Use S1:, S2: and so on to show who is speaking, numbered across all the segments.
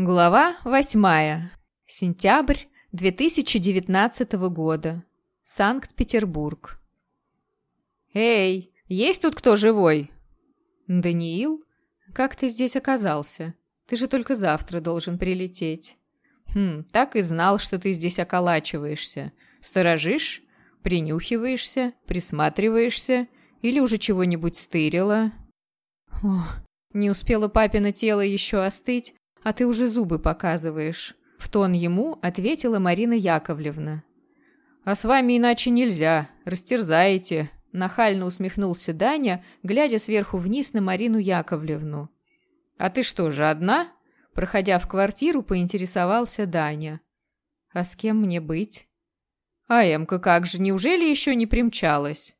S1: Глава восьмая. Сентябрь 2019 года. Санкт-Петербург. «Эй, есть тут кто живой?» «Даниил? Как ты здесь оказался? Ты же только завтра должен прилететь». «Хм, так и знал, что ты здесь околачиваешься. Сторожишь? Принюхиваешься? Присматриваешься? Или уже чего-нибудь стырила?» «О, не успело папино тело еще остыть, а ты уже зубы показываешь», — в тон ему ответила Марина Яковлевна. «А с вами иначе нельзя, растерзаете», — нахально усмехнулся Даня, глядя сверху вниз на Марину Яковлевну. «А ты что же, одна?» Проходя в квартиру, поинтересовался Даня. «А с кем мне быть?» «А Эмка как же, неужели еще не примчалась?»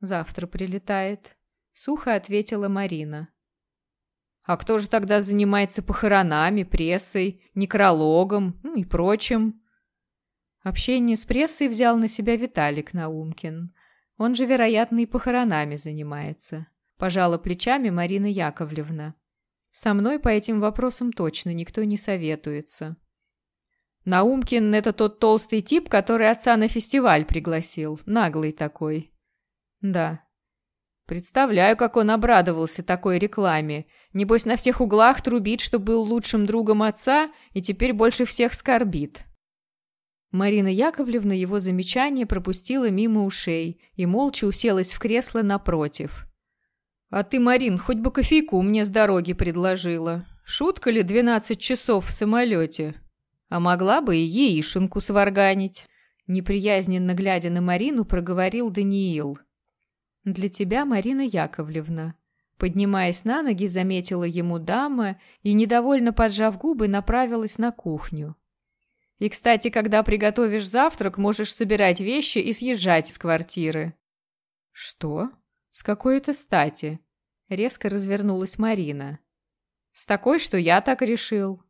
S1: «Завтра прилетает», — сухо ответила Марина. А кто же тогда занимается похоронами, прессой, некрологом ну и прочим? Общение с прессой взял на себя Виталик Наумкин. Он же, вероятно, и похоронами занимается. Пожала плечами Марина Яковлевна. Со мной по этим вопросам точно никто не советуется. Наумкин — это тот толстый тип, который отца на фестиваль пригласил. Наглый такой. Да. Представляю, как он обрадовался такой рекламе Небось, на всех углах трубит, что был лучшим другом отца и теперь больше всех скорбит. Марина Яковлевна его замечание пропустила мимо ушей и молча уселась в кресло напротив. «А ты, Марин, хоть бы кофейку мне с дороги предложила. Шутка ли двенадцать часов в самолете? А могла бы и яишенку сварганить?» Неприязненно глядя на Марину, проговорил Даниил. «Для тебя, Марина Яковлевна», Поднимаясь на ноги, заметила ему дама и, недовольно поджав губы, направилась на кухню. «И, кстати, когда приготовишь завтрак, можешь собирать вещи и съезжать из квартиры». «Что? С какой это стати?» Резко развернулась Марина. «С такой, что я так решил».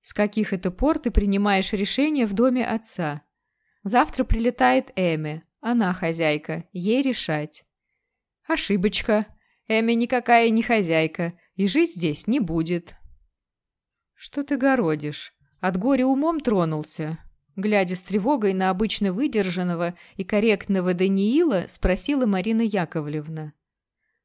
S1: «С каких это пор ты принимаешь решение в доме отца? Завтра прилетает Эми, она хозяйка, ей решать». «Ошибочка», Эми никакая не хозяйка, и жить здесь не будет». «Что ты городишь? От горя умом тронулся?» Глядя с тревогой на обычно выдержанного и корректного Даниила, спросила Марина Яковлевна.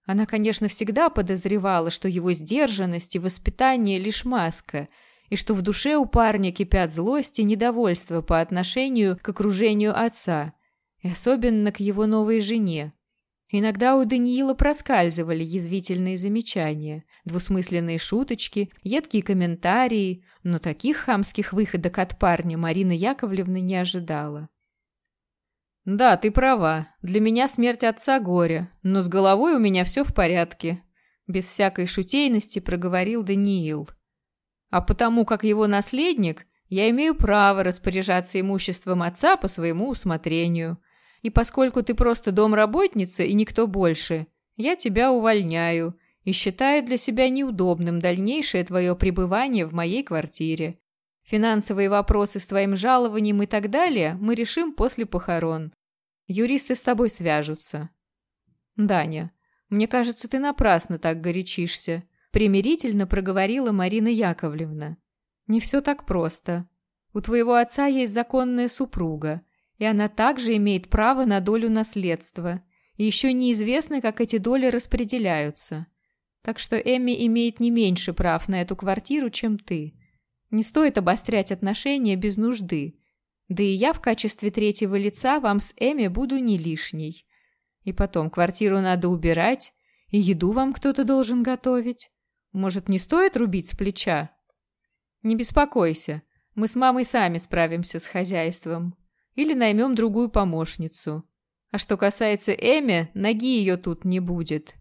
S1: Она, конечно, всегда подозревала, что его сдержанность и воспитание лишь маска, и что в душе у парня кипят злость и недовольство по отношению к окружению отца, и особенно к его новой жене. Иногда у Даниила проскальзывали язвительные замечания, двусмысленные шуточки, едкие комментарии, но таких хамских выходок от парня Марина Яковлевна не ожидала. «Да, ты права. Для меня смерть отца горе, но с головой у меня все в порядке», без всякой шутейности проговорил Даниил. «А потому как его наследник, я имею право распоряжаться имуществом отца по своему усмотрению». И поскольку ты просто домработница и никто больше, я тебя увольняю и считаю для себя неудобным дальнейшее твое пребывание в моей квартире. Финансовые вопросы с твоим жалованием и так далее мы решим после похорон. Юристы с тобой свяжутся. Даня, мне кажется, ты напрасно так горячишься, примирительно проговорила Марина Яковлевна. Не все так просто. У твоего отца есть законная супруга – и она также имеет право на долю наследства. И еще неизвестно, как эти доли распределяются. Так что Эмми имеет не меньше прав на эту квартиру, чем ты. Не стоит обострять отношения без нужды. Да и я в качестве третьего лица вам с Эми буду не лишней. И потом, квартиру надо убирать, и еду вам кто-то должен готовить. Может, не стоит рубить с плеча? Не беспокойся, мы с мамой сами справимся с хозяйством. Или наймем другую помощницу. А что касается Эми, ноги ее тут не будет.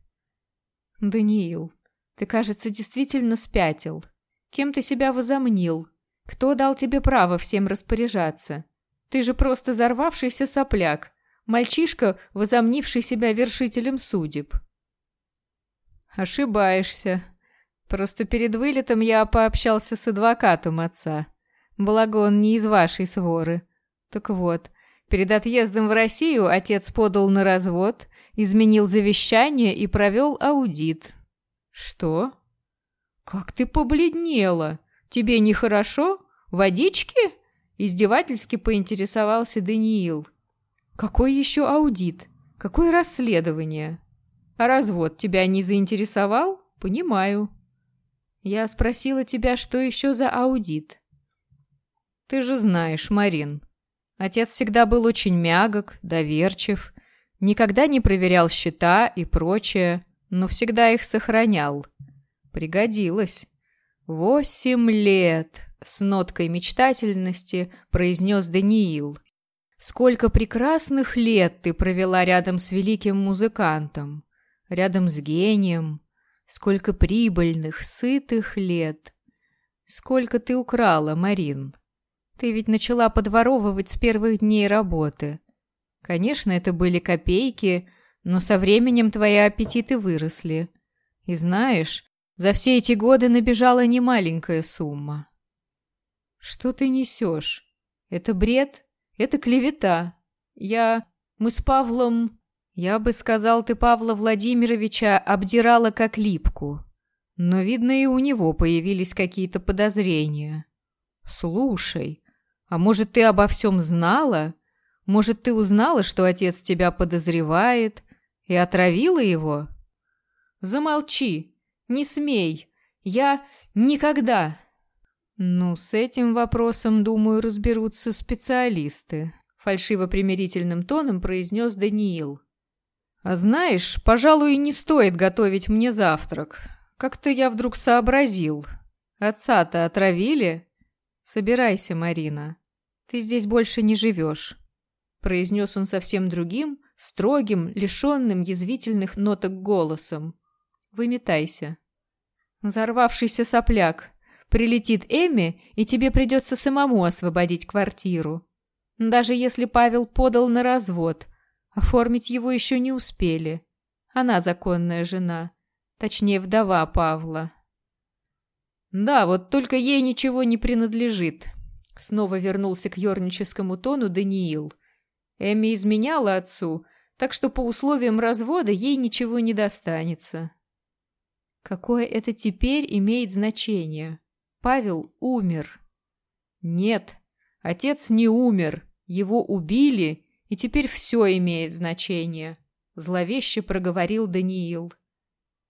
S1: Даниил, ты, кажется, действительно спятил. Кем ты себя возомнил? Кто дал тебе право всем распоряжаться? Ты же просто взорвавшийся сопляк, мальчишка, возомнивший себя вершителем судеб. Ошибаешься. Просто перед вылетом я пообщался с адвокатом отца. Благо он не из вашей своры. Так вот, перед отъездом в Россию отец подал на развод, изменил завещание и провел аудит. Что? Как ты побледнела? Тебе нехорошо? Водички?» Издевательски поинтересовался Даниил. «Какой еще аудит? Какое расследование? А развод тебя не заинтересовал? Понимаю». «Я спросила тебя, что еще за аудит?» «Ты же знаешь, Марин, отец всегда был очень мягок, доверчив, никогда не проверял счета и прочее, но всегда их сохранял. Пригодилось. Восемь лет!» С ноткой мечтательности произнес Даниил. «Сколько прекрасных лет ты провела рядом с великим музыкантом, рядом с гением, сколько прибыльных, сытых лет. Сколько ты украла, Марин. Ты ведь начала подворовывать с первых дней работы. Конечно, это были копейки, но со временем твои аппетиты выросли. И знаешь, за все эти годы набежала немаленькая сумма. «Что ты несешь? Это бред? Это клевета. Я... Мы с Павлом... Я бы сказал, ты Павла Владимировича обдирала как липку. Но, видно, и у него появились какие-то подозрения. Слушай, а может, ты обо всем знала? Может, ты узнала, что отец тебя подозревает и отравила его? Замолчи, не смей. Я никогда... «Ну, с этим вопросом, думаю, разберутся специалисты», — фальшиво-примирительным тоном произнес Даниил. «А знаешь, пожалуй, не стоит готовить мне завтрак. Как-то я вдруг сообразил. Отца-то отравили? Собирайся, Марина. Ты здесь больше не живешь», — произнес он совсем другим, строгим, лишенным язвительных ноток голосом. «Выметайся». Взорвавшийся сопляк, Прилетит Эми, и тебе придется самому освободить квартиру. Даже если Павел подал на развод, оформить его еще не успели. Она законная жена, точнее, вдова Павла. Да, вот только ей ничего не принадлежит. Снова вернулся к ерническому тону Даниил. Эми изменяла отцу, так что по условиям развода ей ничего не достанется. Какое это теперь имеет значение? Павел умер. Нет, отец не умер, его убили, и теперь все имеет значение, зловеще проговорил Даниил.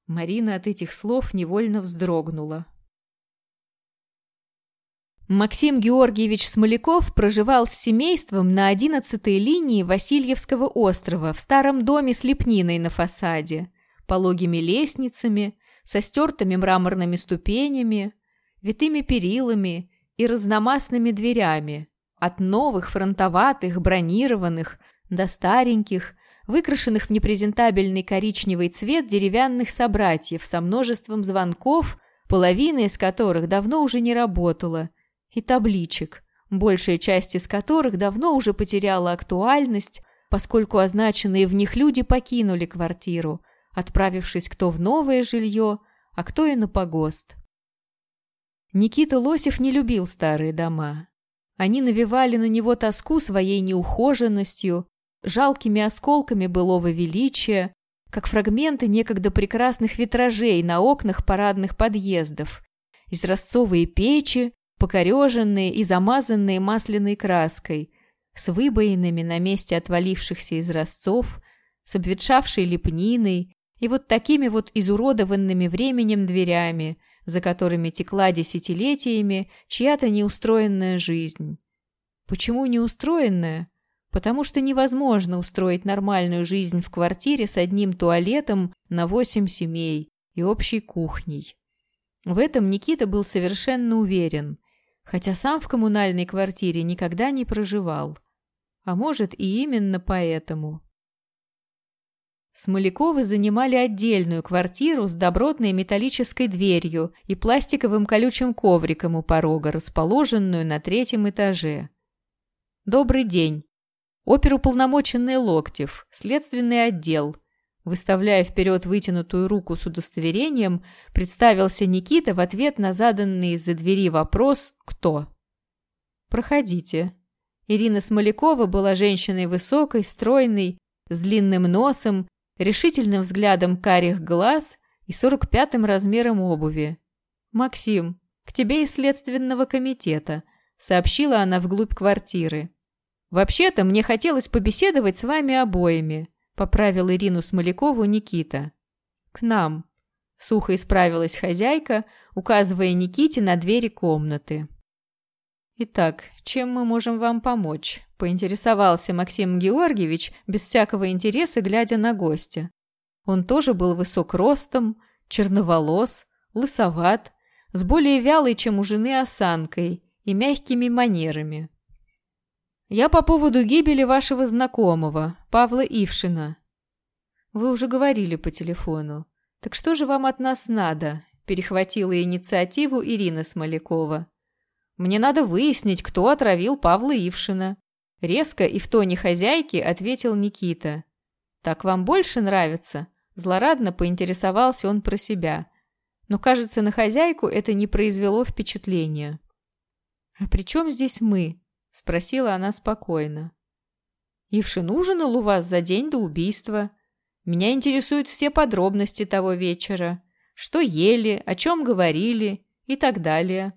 S1: Марина от этих слов невольно вздрогнула. Максим Георгиевич Смоляков проживал с семейством на 11-й линии Васильевского острова в старом доме с лепниной на фасаде, пологими лестницами, со стертыми мраморными ступенями, витыми перилами и разномастными дверями, от новых фронтоватых, бронированных до стареньких, выкрашенных в непрезентабельный коричневый цвет деревянных собратьев со множеством звонков, половина из которых давно уже не работала, и табличек, большая часть из которых давно уже потеряла актуальность, поскольку означенные в них люди покинули квартиру, отправившись кто в новое жилье, а кто и на погост. Никита Лосев не любил старые дома. Они навевали на него тоску своей неухоженностью, жалкими осколками былого величия, как фрагменты некогда прекрасных витражей на окнах парадных подъездов, изразцовые печи, покореженные и замазанные масляной краской, с выбоинами на месте отвалившихся изразцов, с обветшавшей лепниной и вот такими вот изуродованными временем дверями – за которыми текла десятилетиями чья-то неустроенная жизнь. Почему неустроенная? Потому что невозможно устроить нормальную жизнь в квартире с одним туалетом на восемь семей и общей кухней. В этом Никита был совершенно уверен, хотя сам в коммунальной квартире никогда не проживал. А может и именно поэтому. Смоляковы занимали отдельную квартиру с добротной металлической дверью и пластиковым колючим ковриком у порога, расположенную на третьем этаже. «Добрый день. Оперуполномоченный Локтев, следственный отдел». Выставляя вперед вытянутую руку с удостоверением, представился Никита в ответ на заданный из-за двери вопрос «Кто?». «Проходите». Ирина Смолякова была женщиной высокой, стройной, с длинным носом решительным взглядом карих глаз и сорок пятым размером обуви. «Максим, к тебе из следственного комитета», — сообщила она вглубь квартиры. «Вообще-то мне хотелось побеседовать с вами обоими», — поправил Ирину Смолякову Никита. «К нам», — сухо исправилась хозяйка, указывая Никите на двери комнаты. «Итак, чем мы можем вам помочь?» – поинтересовался Максим Георгиевич, без всякого интереса, глядя на гостя. Он тоже был высок ростом, черноволос, лысоват, с более вялой, чем у жены, осанкой и мягкими манерами. «Я по поводу гибели вашего знакомого, Павла Ившина». «Вы уже говорили по телефону. Так что же вам от нас надо?» – перехватила инициативу Ирина Смолякова. «Мне надо выяснить, кто отравил Павла Ившина». Резко и в тоне хозяйки ответил Никита. «Так вам больше нравится?» Злорадно поинтересовался он про себя. Но, кажется, на хозяйку это не произвело впечатления. «А при чем здесь мы?» – спросила она спокойно. «Ившин ужинал у вас за день до убийства. Меня интересуют все подробности того вечера. Что ели, о чем говорили и так далее».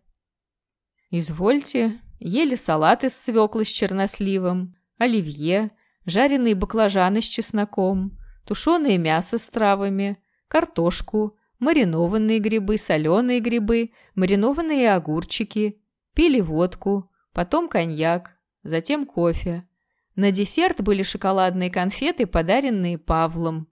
S1: «Извольте, ели салат из свеклы с черносливом, оливье, жареные баклажаны с чесноком, тушеное мясо с травами, картошку, маринованные грибы, соленые грибы, маринованные огурчики, пили водку, потом коньяк, затем кофе. На десерт были шоколадные конфеты, подаренные Павлом.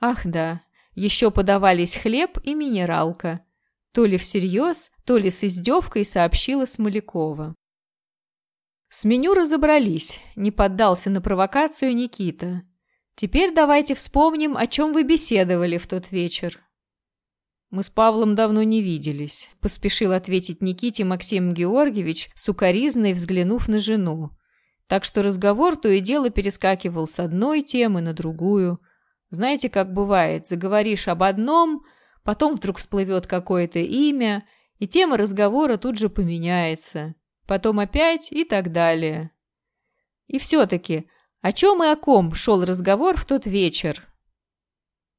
S1: Ах да, еще подавались хлеб и минералка. То ли всерьез, то ли с издевкой сообщила Смолякова. С меню разобрались, не поддался на провокацию Никита. Теперь давайте вспомним, о чем вы беседовали в тот вечер. Мы с Павлом давно не виделись, поспешил ответить Никите Максим Георгиевич, сукоризной взглянув на жену. Так что разговор то и дело перескакивал с одной темы на другую. Знаете, как бывает, заговоришь об одном, потом вдруг всплывет какое-то имя, и тема разговора тут же поменяется. Потом опять и так далее. И все-таки, о чем и о ком шел разговор в тот вечер?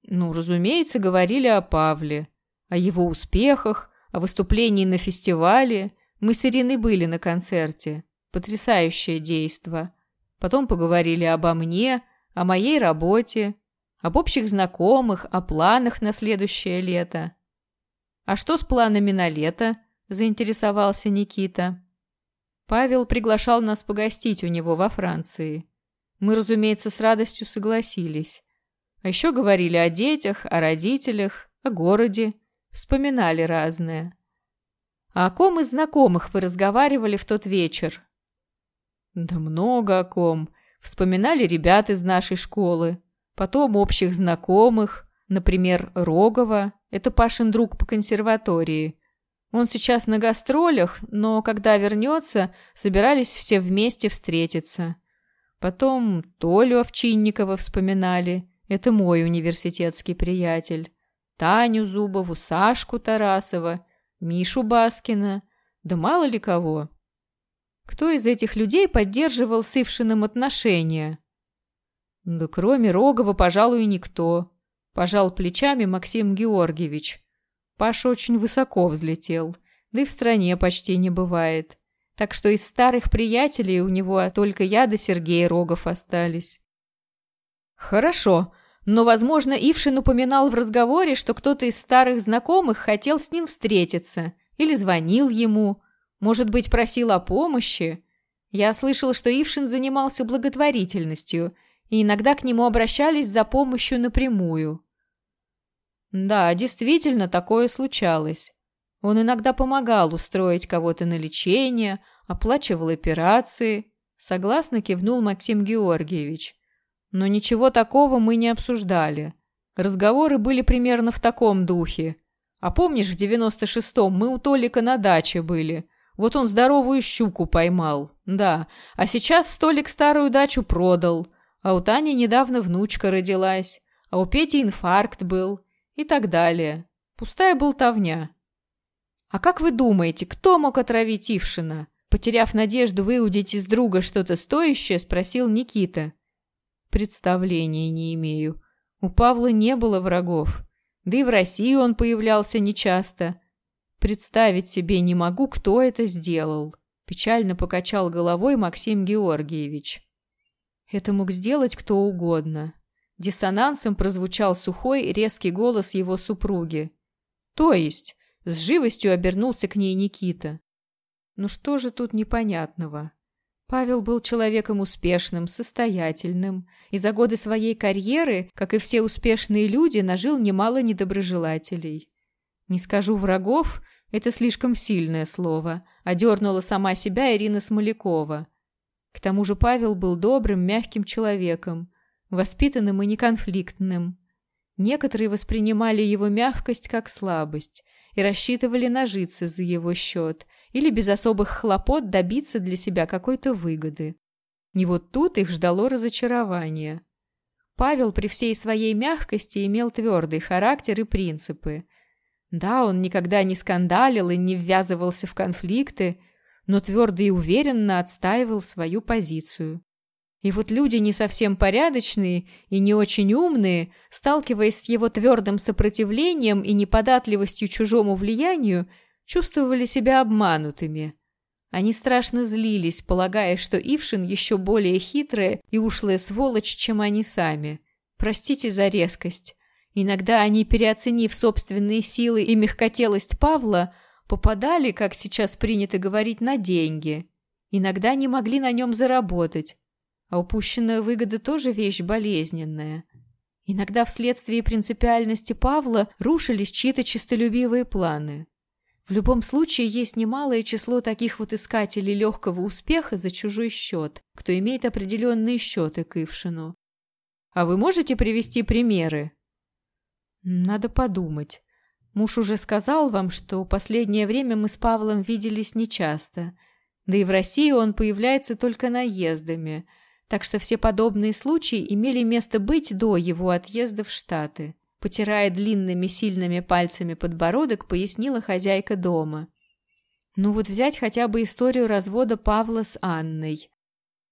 S1: Ну, разумеется, говорили о Павле, о его успехах, о выступлении на фестивале. Мы с Ириной были на концерте. Потрясающее действо. Потом поговорили обо мне, о моей работе, об общих знакомых, о планах на следующее лето. «А что с планами на лето?» – заинтересовался Никита. Павел приглашал нас погостить у него во Франции. Мы, разумеется, с радостью согласились. А еще говорили о детях, о родителях, о городе, вспоминали разное. А о ком из знакомых вы разговаривали в тот вечер? Да много о ком. Вспоминали ребят из нашей школы, потом общих знакомых, например, Рогова, это Пашин друг по консерватории. Он сейчас на гастролях, но когда вернется, собирались все вместе встретиться. Потом Толю Овчинникова вспоминали. Это мой университетский приятель. Таню Зубову, Сашку Тарасова, Мишу Баскина. Да мало ли кого. Кто из этих людей поддерживал с Ившиным отношения? Да кроме Рогова, пожалуй, никто. Пожал плечами Максим Георгиевич. Паша очень высоко взлетел, да и в стране почти не бывает так что из старых приятелей у него только я да Сергей Рогов остались. Хорошо, но, возможно, Ившин упоминал в разговоре, что кто-то из старых знакомых хотел с ним встретиться или звонил ему, может быть, просил о помощи. Я слышал, что Ившин занимался благотворительностью, и иногда к нему обращались за помощью напрямую. Да, действительно, такое случалось. Он иногда помогал устроить кого-то на лечение, оплачивал операции. Согласно кивнул Максим Георгиевич. Но ничего такого мы не обсуждали. Разговоры были примерно в таком духе. А помнишь, в девяносто шестом мы у Толика на даче были? Вот он здоровую щуку поймал. Да, а сейчас Столик старую дачу продал. А у Тани недавно внучка родилась. А у Пети инфаркт был. И так далее. Пустая болтовня. «А как вы думаете, кто мог отравить Ившина?» Потеряв надежду выудить из друга что-то стоящее, спросил Никита. «Представления не имею. У Павла не было врагов. Да и в России он появлялся нечасто. Представить себе не могу, кто это сделал. Печально покачал головой Максим Георгиевич. Это мог сделать кто угодно. Диссонансом прозвучал сухой, резкий голос его супруги. То есть, с живостью обернулся к ней Никита. Ну что же тут непонятного? Павел был человеком успешным, состоятельным, и за годы своей карьеры, как и все успешные люди, нажил немало недоброжелателей. Не скажу врагов, это слишком сильное слово, одернула сама себя Ирина Смолякова. К тому же Павел был добрым, мягким человеком, воспитанным и неконфликтным. Некоторые воспринимали его мягкость как слабость и рассчитывали нажиться за его счет или без особых хлопот добиться для себя какой-то выгоды. И вот тут их ждало разочарование. Павел при всей своей мягкости имел твердый характер и принципы. Да, он никогда не скандалил и не ввязывался в конфликты, но твердо и уверенно отстаивал свою позицию. И вот люди не совсем порядочные и не очень умные, сталкиваясь с его твердым сопротивлением и неподатливостью чужому влиянию, чувствовали себя обманутыми. Они страшно злились, полагая, что Ившин еще более хитрая и ушлая сволочь, чем они сами. Простите за резкость. Иногда они, переоценив собственные силы и мягкотелость Павла, попадали, как сейчас принято говорить, на деньги. Иногда не могли на нем заработать, а упущенная выгода тоже вещь болезненная. Иногда вследствие принципиальности Павла рушились чьи-то чистолюбивые планы. В любом случае есть немалое число таких вот искателей легкого успеха за чужой счет, кто имеет определенные счеты к Ившину. А вы можете привести примеры? Надо подумать. Муж уже сказал вам, что последнее время мы с Павлом виделись нечасто. Да и в России он появляется только наездами – так что все подобные случаи имели место быть до его отъезда в Штаты. Потирая длинными сильными пальцами подбородок, пояснила хозяйка дома. Ну вот взять хотя бы историю развода Павла с Анной.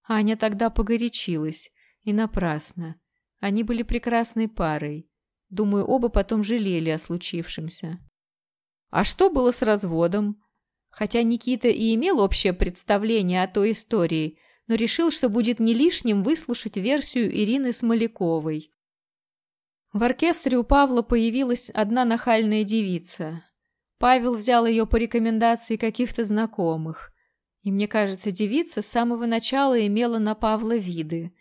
S1: Аня тогда погорячилась. И напрасно. Они были прекрасной парой. Думаю, оба потом жалели о случившемся. А что было с разводом? Хотя Никита и имел общее представление о той истории, но решил, что будет не лишним выслушать версию Ирины Смоляковой. В оркестре у Павла появилась одна нахальная девица. Павел взял ее по рекомендации каких-то знакомых. И мне кажется, девица с самого начала имела на Павла виды.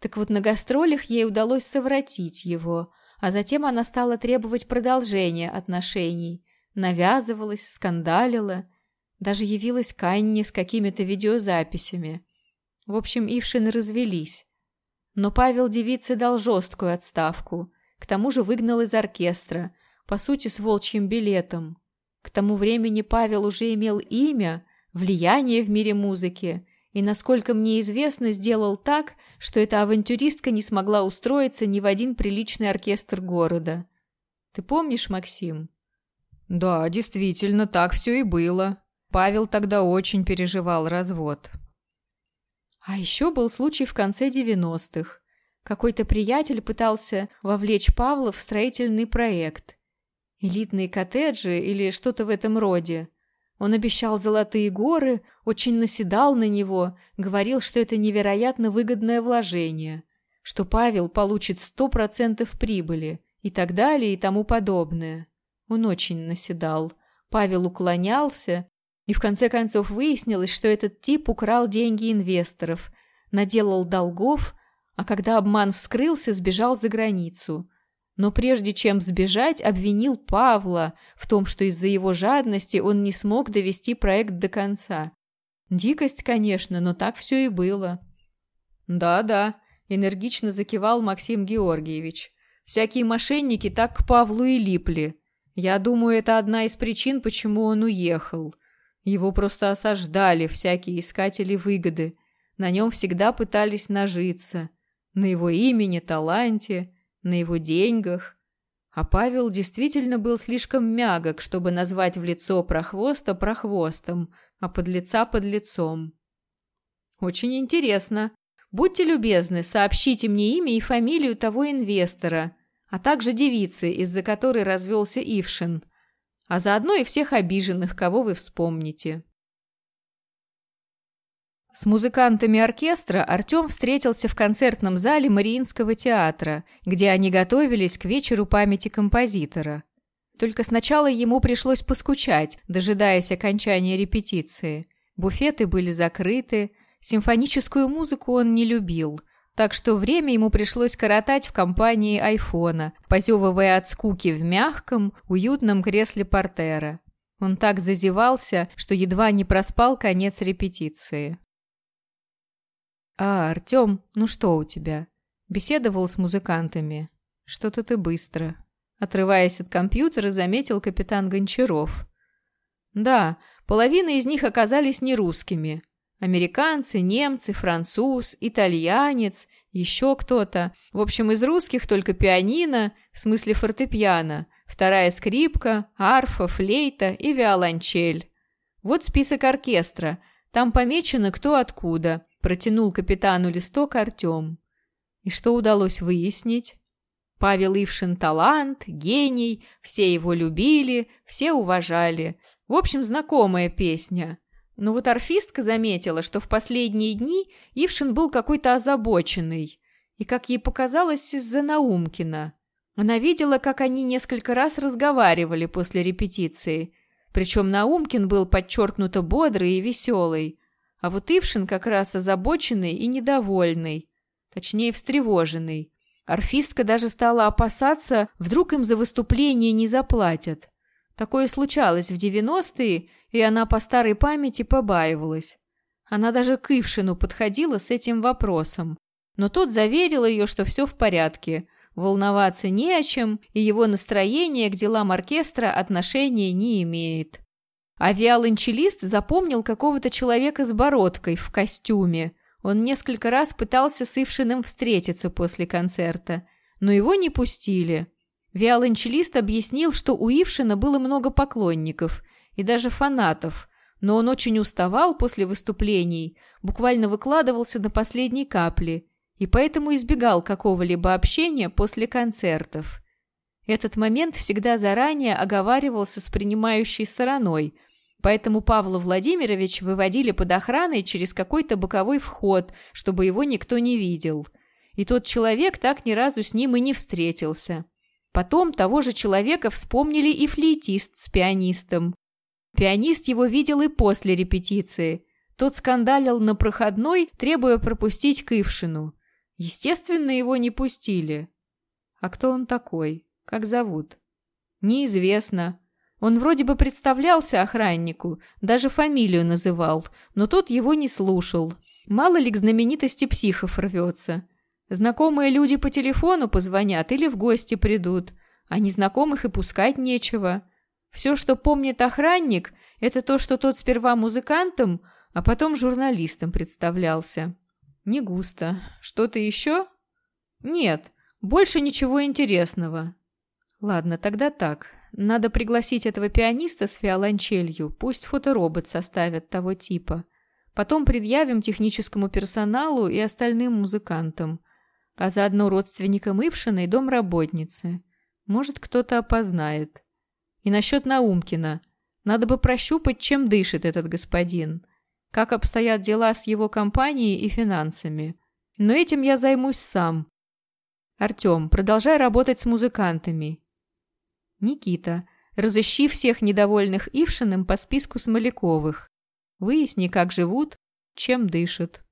S1: Так вот, на гастролях ей удалось совратить его, а затем она стала требовать продолжения отношений. Навязывалась, скандалила, даже явилась к Анне с какими-то видеозаписями. В общем, Ившины развелись. Но Павел девице дал жесткую отставку. К тому же выгнал из оркестра, по сути, с волчьим билетом. К тому времени Павел уже имел имя, влияние в мире музыки, и, насколько мне известно, сделал так, что эта авантюристка не смогла устроиться ни в один приличный оркестр города. Ты помнишь, Максим? Да, действительно, так все и было. Павел тогда очень переживал развод. А еще был случай в конце 90-х. Какой-то приятель пытался вовлечь Павла в строительный проект. Элитные коттеджи или что-то в этом роде. Он обещал золотые горы, очень наседал на него, говорил, что это невероятно выгодное вложение, что Павел получит сто процентов прибыли и так далее и тому подобное. Он очень наседал. Павел уклонялся, и в конце концов выяснилось, что этот тип украл деньги инвесторов, наделал долгов, а когда обман вскрылся, сбежал за границу. Но прежде чем сбежать, обвинил Павла в том, что из-за его жадности он не смог довести проект до конца. Дикость, конечно, но так все и было. «Да-да», — энергично закивал Максим Георгиевич. «Всякие мошенники так к Павлу и липли. Я думаю, это одна из причин, почему он уехал. Его просто осаждали всякие искатели выгоды. На нем всегда пытались нажиться. На его имени, таланте, на его деньгах. А Павел действительно был слишком мягок, чтобы назвать в лицо прохвоста прохвостом, а подлеца подлецом. Очень интересно. Будьте любезны, сообщите мне имя и фамилию того инвестора, а также девицы, из-за которой развелся Ившин. а заодно и всех обиженных, кого вы вспомните. С музыкантами оркестра Артем встретился в концертном зале Мариинского театра, где они готовились к вечеру памяти композитора. Только сначала ему пришлось поскучать, дожидаясь окончания репетиции. Буфеты были закрыты, симфоническую музыку он не любил, так что время ему пришлось коротать в компании айфона, позевывая от скуки в мягком, уютном кресле портера. Он так зазевался, что едва не проспал конец репетиции. «А, Артем, ну что у тебя?» Беседовал с музыкантами. «Что-то ты быстро». Отрываясь от компьютера, заметил капитан Гончаров. «Да, половина из них оказались не русскими. Американцы, немцы, француз, итальянец, еще кто-то. В общем, из русских только пианино, в смысле фортепиано, вторая скрипка, арфа, флейта и виолончель. Вот список оркестра. Там помечено кто откуда. Протянул капитану листок Артем. И что удалось выяснить? Павел Ившин талант, гений, все его любили, все уважали. В общем, знакомая песня. Но вот орфистка заметила, что в последние дни Ившин был какой-то озабоченный. И, как ей показалось, из-за Наумкина. Она видела, как они несколько раз разговаривали после репетиции. Причем Наумкин был подчеркнуто бодрый и веселый. А вот Ившин как раз озабоченный и недовольный, точнее встревоженный. Орфистка даже стала опасаться, вдруг им за выступление не заплатят. Такое случалось в девяностые, и она по старой памяти побаивалась. Она даже к Ившину подходила с этим вопросом. Но тот заверил ее, что все в порядке, волноваться не о чем, и его настроение к делам оркестра отношения не имеет. А виолончелист запомнил какого-то человека с бородкой в костюме. Он несколько раз пытался с Ившиным встретиться после концерта, но его не пустили. Виолончелист объяснил, что у Ившина было много поклонников и даже фанатов, но он очень уставал после выступлений, буквально выкладывался до последней капли и поэтому избегал какого-либо общения после концертов. Этот момент всегда заранее оговаривался с принимающей стороной – Поэтому Павла Владимирович выводили под охраной через какой-то боковой вход, чтобы его никто не видел. И тот человек так ни разу с ним и не встретился. Потом того же человека вспомнили и флейтист с пианистом. Пианист его видел и после репетиции. Тот скандалил на проходной, требуя пропустить Кывшину. Естественно, его не пустили. А кто он такой? Как зовут? Неизвестно. Он вроде бы представлялся охраннику, даже фамилию называл, но тот его не слушал. Мало ли к знаменитости психов рвется. Знакомые люди по телефону позвонят или в гости придут, а незнакомых и пускать нечего. Все, что помнит охранник, это то, что тот сперва музыкантом, а потом журналистом представлялся. Не густо. Что-то еще? Нет, больше ничего интересного. Ладно, тогда так. Надо пригласить этого пианиста с виолончелью, пусть фоторобот составят того типа. Потом предъявим техническому персоналу и остальным музыкантам, а заодно родственникам Ившина и домработницы. Может, кто-то опознает. И насчет Наумкина. Надо бы прощупать, чем дышит этот господин. Как обстоят дела с его компанией и финансами. Но этим я займусь сам. Артем, продолжай работать с музыкантами. Никита, разыщи всех недовольных Ившиным по списку Смоляковых. Выясни, как живут, чем дышат.